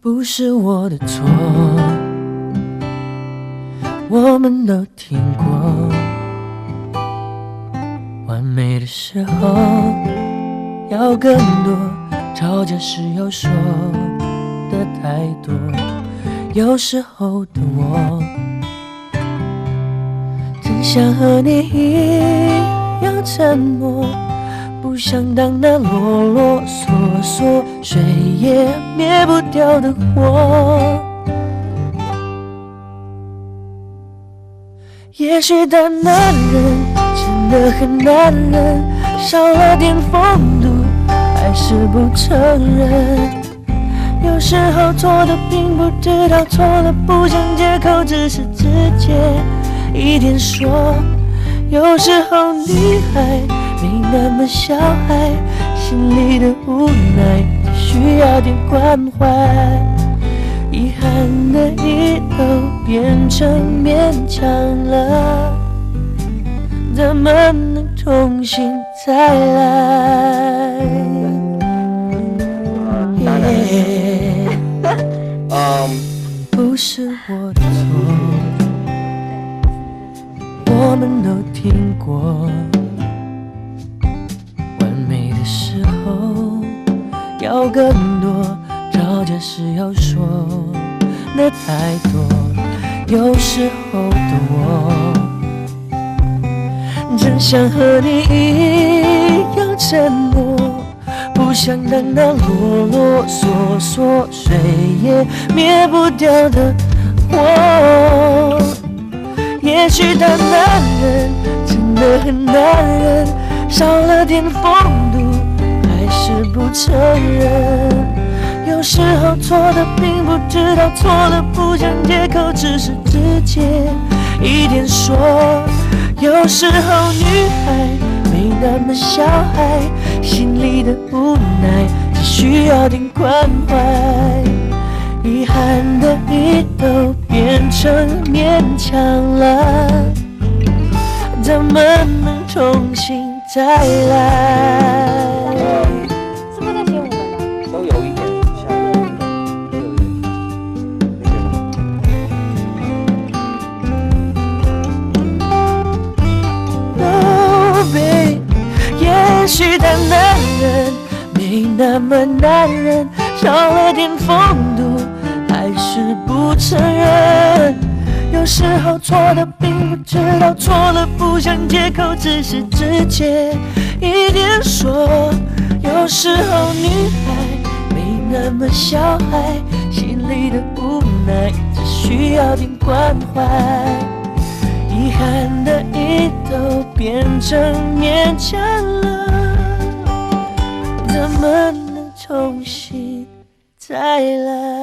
不是我的错，我们都听过，完美的时候要更多，吵架时要说的太多，有时候的我，真想和你一样沉默。不想当那啰啰嗦嗦、谁也灭不掉的火。也许大男人真的很男人，少了点风度，还是不承认。有时候错的并不知道错了，不想借口，只是直接一点说。有时候女孩。没那么小孩，心里的无奈点关怀。遗憾的已都变成勉强了，怎么能重新再来？不是我的错，我们都听过。要更多，吵架时要说的太多。有时候的我，真想和你一样沉默，不想当那啰啰嗦嗦、谁也灭不掉的火。也许大男人真的很男人，少了点风。不承认，有时候错的并不知道错了，不想借口，只是直接一点说。有时候女孩没那么小孩，心里的无奈只需要点关怀。遗憾的你都变成勉强了，怎么能重新再来？也许他男人没那么男人，少了点风度，还是不承认。有时候错的并不知道错了，不想借口，只是直接一点说。有时候女孩没那么小孩，心里的无奈只需要点关怀。遗憾的已都变成勉强了。怎么能重新再来？